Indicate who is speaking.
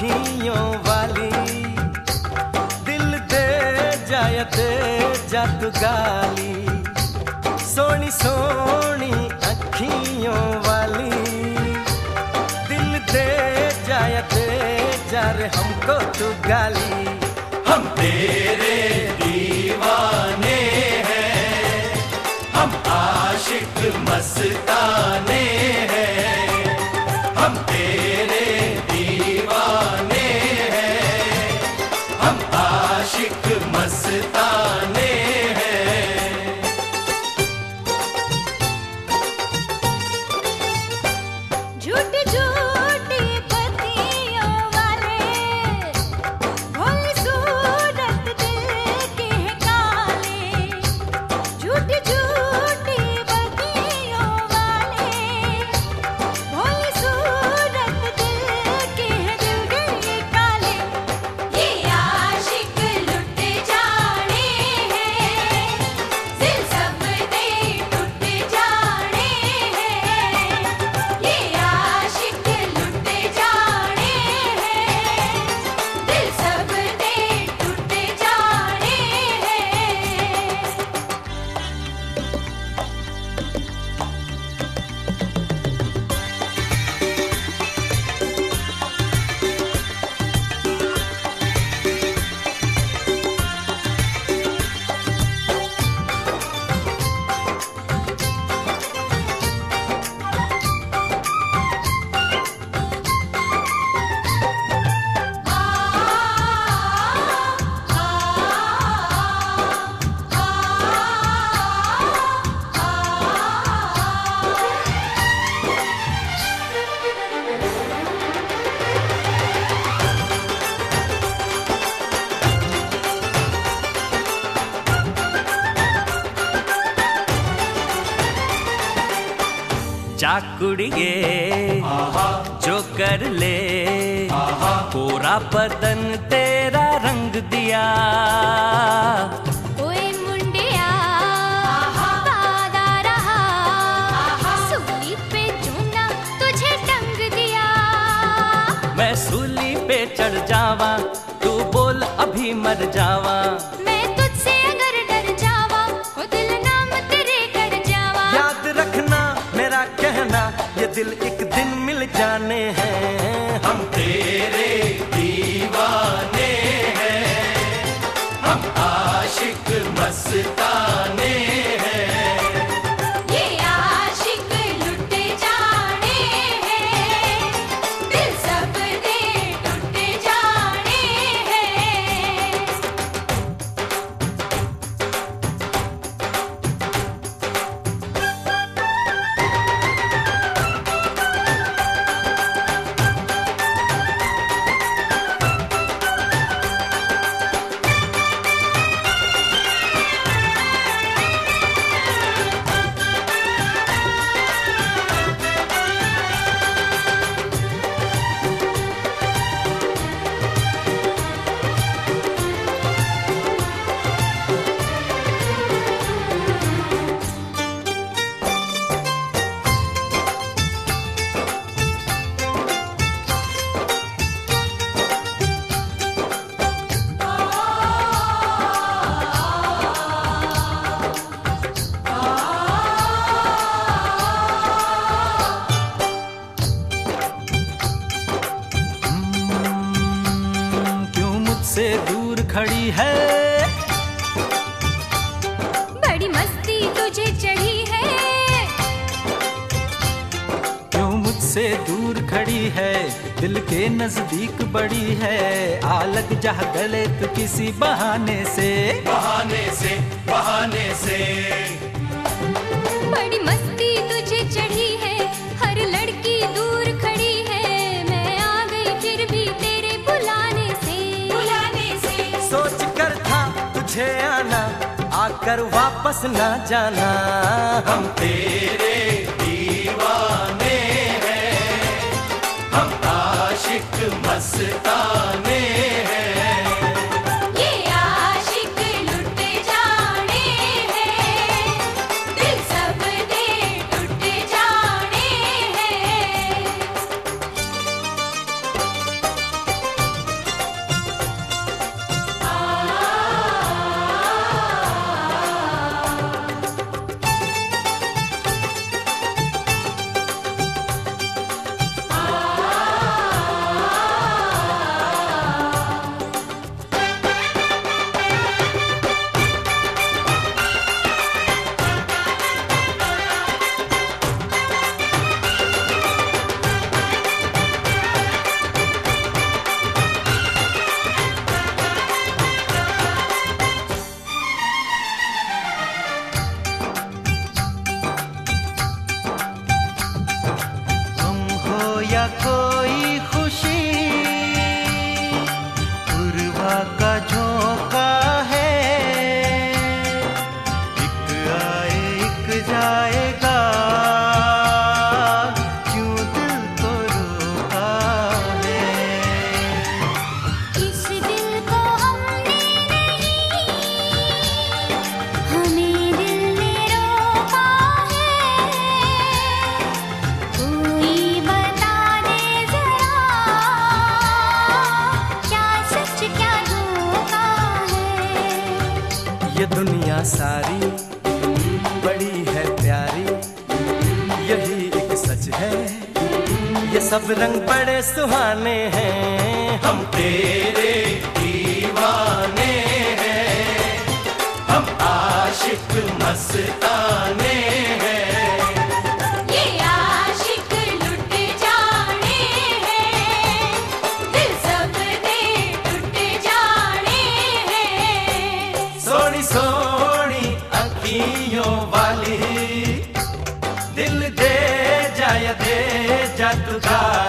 Speaker 1: अखियों वाली। दिल दे जायते जत गाली। सोनी सोनी अखियों वाली। दिल दे जायते जार हमको तू गाली।
Speaker 2: हम तेरे दीवाने हैं। हम आशिक मस्ताने हैं।
Speaker 1: चाकुड़िए जो कर ले। पूरा बदन तेरा रंग दिया। मुझसे दूर खड़ी है।
Speaker 3: बड़ी मस्ती तुझे चढ़ी है।
Speaker 1: क्यों मुझसे दूर खड़ी है? दिल के नज़दीक बड़ी है। आलग जह गले तो किसी बहाने से।
Speaker 2: बहाने से बहाने से।
Speaker 3: बड़ी मस्ती तुझे चढ़ी है। हर लड़की दूर
Speaker 1: आकर वापस न जाना।
Speaker 2: हम तेरे दीवाने हैं। हम आशिक मस्ताने
Speaker 4: सारी, बड़ी है प्यारी, यही एक सच है। ये सब रंग बड़े सुहाने हैं।
Speaker 2: हम तेरे दीवाने हैं। हम आशिक मस्ताने दिल दे जाय दे जा तुझा